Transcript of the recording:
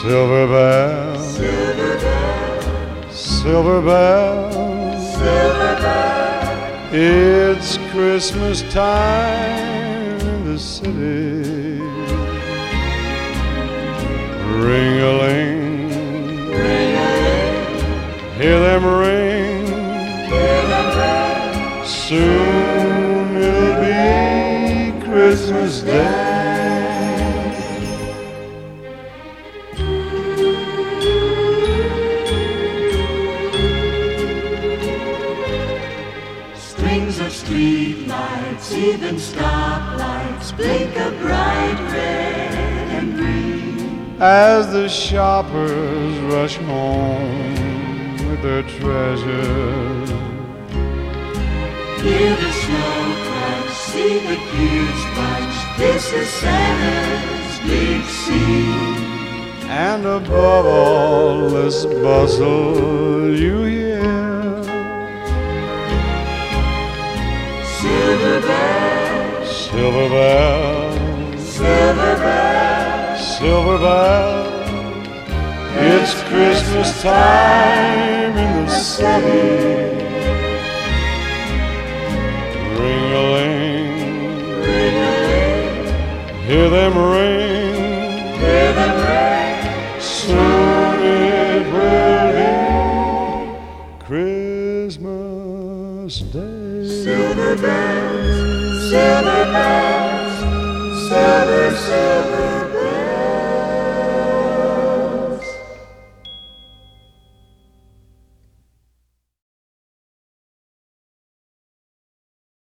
Silver bell, silver bell, silver bell, silver bell. It's Christmas time in the city. Ring a ling, ring a ling. Hear them ring, hear them ring. Soon it'll be Christmas Day. Lights, even stoplights blink a bright red and green. As the shoppers rush home with their treasures. Hear the snow crunch, see the huge bunch. This is Santa's big scene. And above all this bustle, silver bells, silver bells, silver bells. It's Christmas time in the city. Ring a ling, ring a ling. Hear them ring, hear them ring. Soon it will be Christmas Day. Silver bells, silver bells, silver, silver.